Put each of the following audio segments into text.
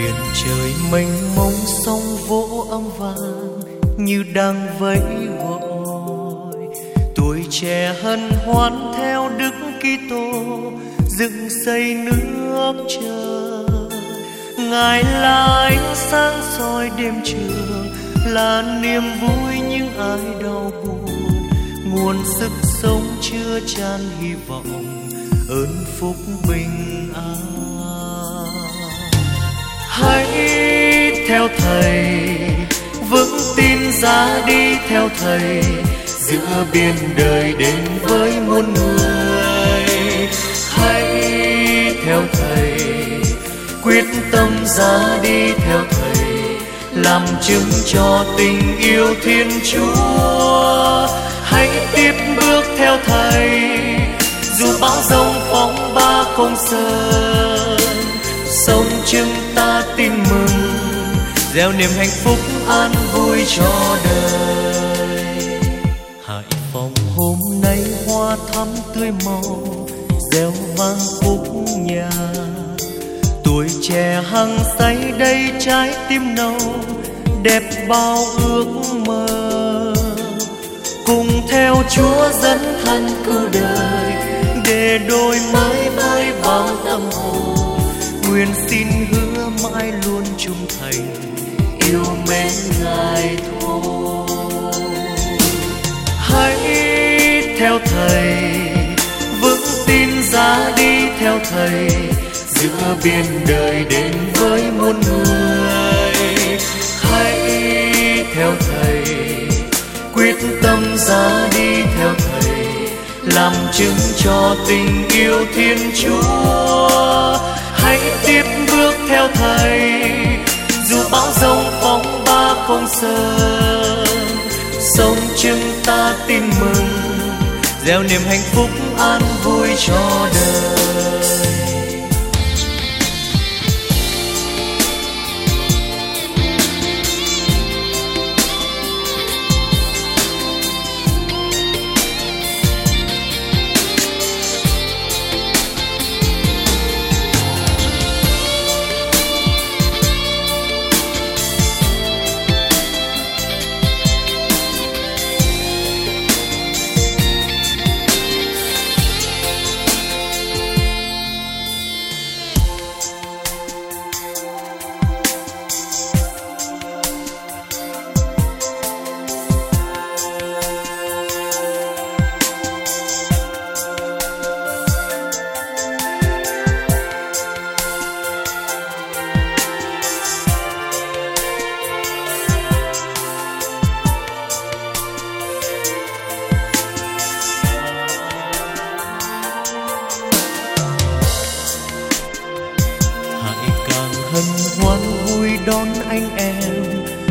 biển trời mênh mông, sông vỗ âm vang như đang vẫy gọi tuổi trẻ hân hoan theo đức Kitô, dựng xây nước trời. Ngài là ánh sáng soi đêm trường là niềm vui những ai đau buồn. Nguồn sức sống chưa tràn hy vọng, ơn phúc bình an hãy theo thầy, vững tin ra đi theo thầy, giữa biên đời đến với muôn người. Hãy theo thầy, quyết tâm ra đi theo thầy, làm chứng cho tình yêu thiên chúa. Hãy tiếp bước theo thầy, dù bão giông phóng ba không sơn, sống tin mừng, gieo niềm hạnh phúc an vui cho đời. Hải phòng hôm nay hoa thắm tươi màu, gieo vang khúc nhà. Tuổi trẻ hăng say đây trái tim nâu, đẹp bao ước mơ. Cùng theo chúa dẫn thân cứu đời, để đôi mới mãi vào tâm hồn nguyện xin hứa mãi luôn trung thành. Yêu mến ngài thôi. Hãy theo thầy, vững tin ra đi theo thầy. Giữa biên đời đến với muôn người. Hãy theo thầy, quyết tâm ra đi theo thầy. Làm chứng cho tình yêu thiên chúa theo thầy. Dù bão giông phóng ba không sơn sống chứng ta tin mừng. Gieo niềm hạnh phúc an vui cho đời. Anh em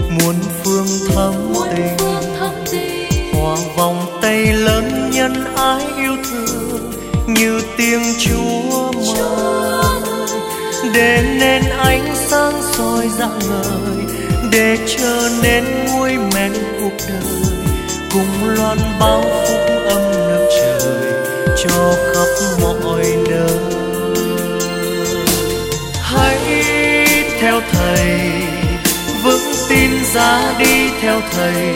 muôn phương thắm tình. hòa vòng tay lớn nhân ái yêu thương như tiếng chúa mời. Để nên ánh sáng soi rạng ngời để trở nên muối men cuộc đời cùng loan báo phúc âm nước trời cho theo thầy,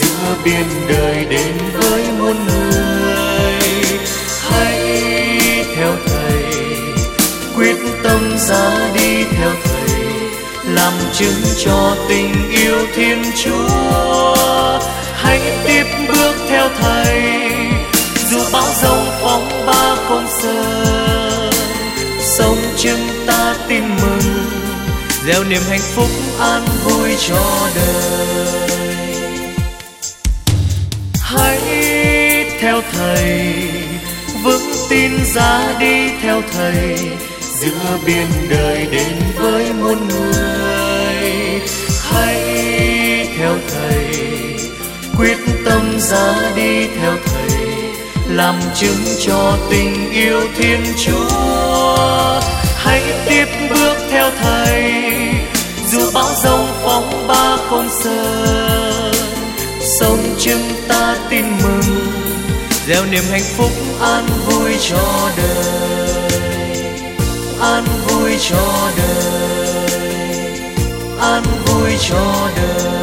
giữa biên đời đến với muôn người. Hãy theo thầy, quyết tâm ra đi theo thầy, làm chứng cho tình yêu thiên chúa. Hãy tiếp bước theo thầy, dù bão giông phóng ba không sợ sống chứng ta tin mừng gieo niềm hạnh phúc an vui cho đời. Hãy theo thầy, vững tin ra đi theo thầy, giữa biên đời đến với muôn người. Hãy theo thầy, quyết tâm ra đi theo thầy, làm chứng cho tình yêu thiên chúa. Hãy tiếp bước theo thầy dù bão giông phóng ba không sợ sống chúng ta tin mừng, gieo niềm hạnh phúc an vui cho đời. An vui cho đời. An vui cho đời.